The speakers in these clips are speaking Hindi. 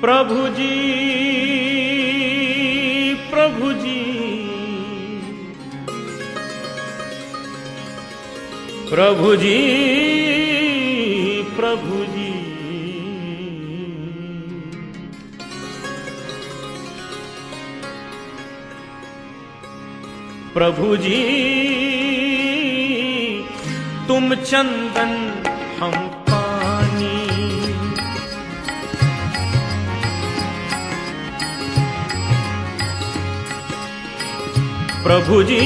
प्रभु जी प्रभु जी। प्रभु जी प्रभु जी। प्रभु जी तुम चंदन हम पानी। प्रभु जी,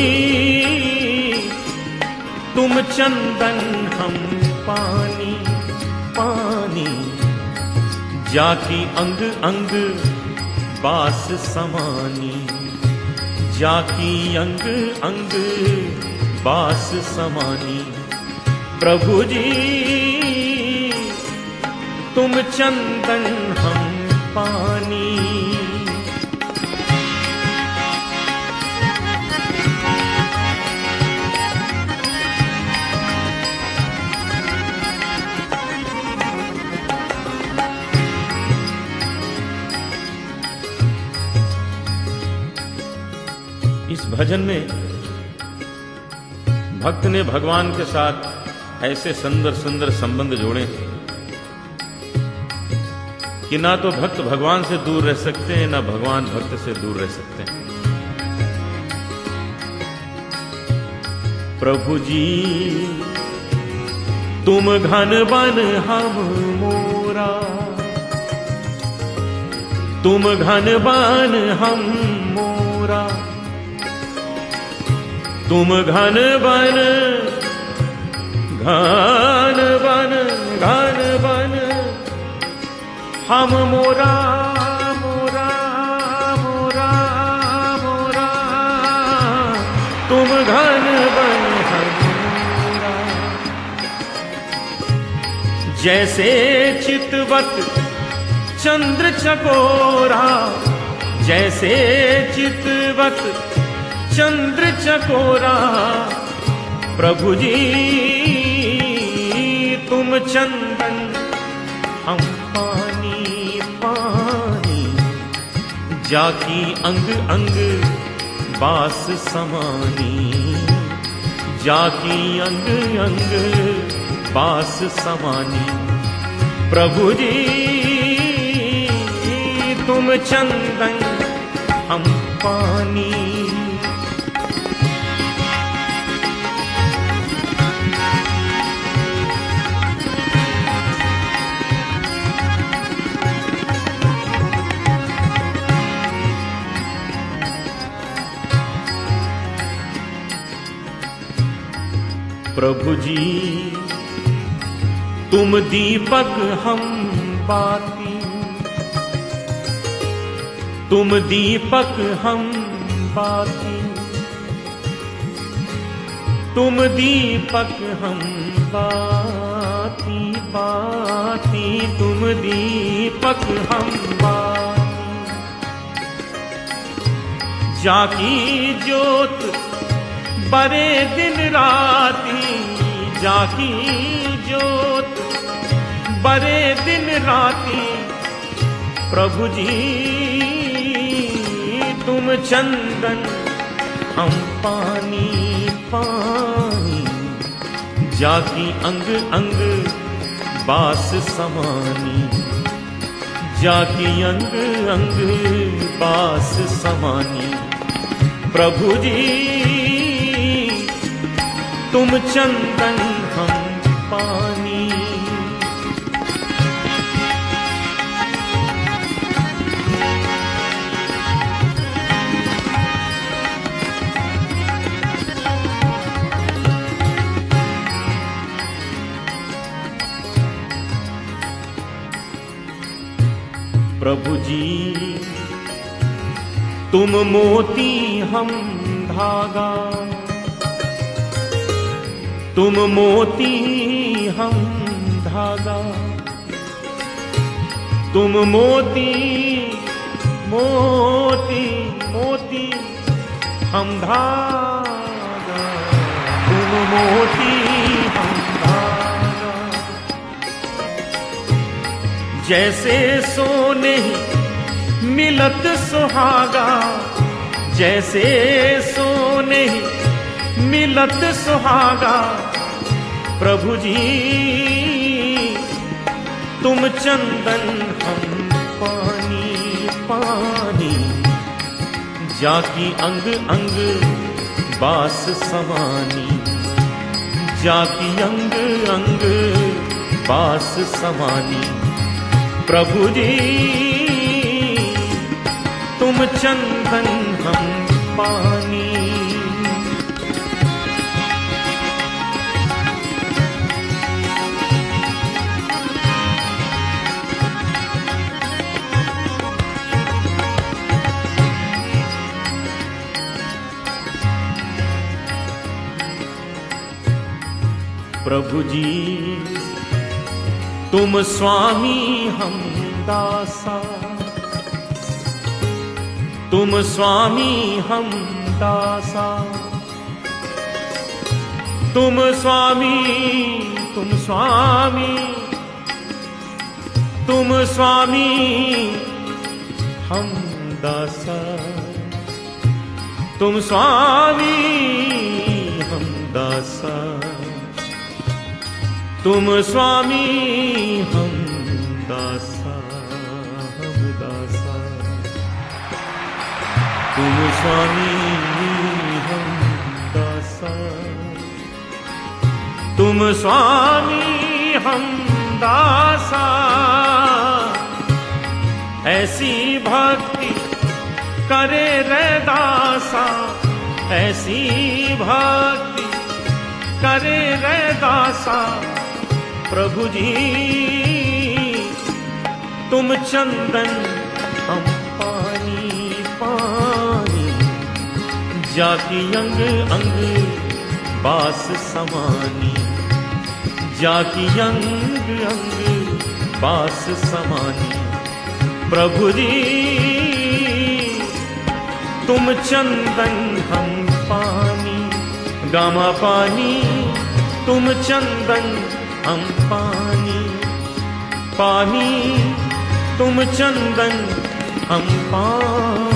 तुम चंदन हम पानी पानी। जाकी अंग अंग बास समानी। जाकी अंग अंग बास समानी। प्रभु जी तुम चंदन हम पानी। इस भजन में भक्त ने भगवान के साथ ऐसे सुंदर सुंदर संबंध जोड़े कि ना तो भक्त भगवान से दूर रह सकते हैं, ना भगवान भक्त से दूर रह सकते हैं। प्रभु जी, तुम घन बन हम मोरा। तुम घन बन हम मोरा। तुम घन बन घन बन घन बन। हम मोरा मोरा मोरा मोरा। तुम घन बन मोरा। जैसे चितवत चंद्र चकोरा, जैसे चितवत चंद्र चकोरा, प्रभु जी चंदन, हम पानी पानी। जाकी अंग अंग, बास समानी। जाकी अंग अंग, बास समानी। प्रभु जी, तुम चंदन, हम पानी प्रभु जी तुम दीपक हम बाती तुम दीपक हम बाती तुम दीपक हम बाती बाती तुम दीपक हम बाती जाकी ज्योत बरे दिन राती जाकी जोत बरे दिन राती प्रभु जी, तुम चंदन, हम पानी पानी। जाकी अंग अंग, बास समानी। जाकी अंग अंग, बास समानी। प्रभु जी तुम चंदन हम पानी। प्रभु जी तुम मोती हम धागा। तुम मोती हम धागा। तुम मोती मोती मोती हम धागा। तुम मोती हम धागा। जैसे सोने मिलत सुहागा, जैसे सोने मिलत सुहागा, प्रभु जी, तुम चंदन हम पानी पानी, जाकी अंग अंग बास समानी, जाकी अंग अंग बास समानी, प्रभु जी, तुम चंदन हम पानी प्रभु जी। तुम स्वामी हम दासा। तुम स्वामी हम दासा। तुम स्वामी तुम स्वामी। तुम स्वामी हम दासा। तुम स्वामी हम दासा। तुम स्वामी हम दासा हम दासा। तुम स्वामी हम दासा। तुम स्वामी हम दासा। ऐसी भक्ति करे रे दासा। ऐसी भक्ति करे रे दासा। प्रभु जी, तुम चंदन, हम पानी पानी जाकी अंग अंग, बास समानी। जाकी अंग अंग, बास समानी। प्रभु जी, तुम चंदन, हम पानी, गामा पानी, तुम चंदन हम पानी पानी तुम चंदन हम पानी।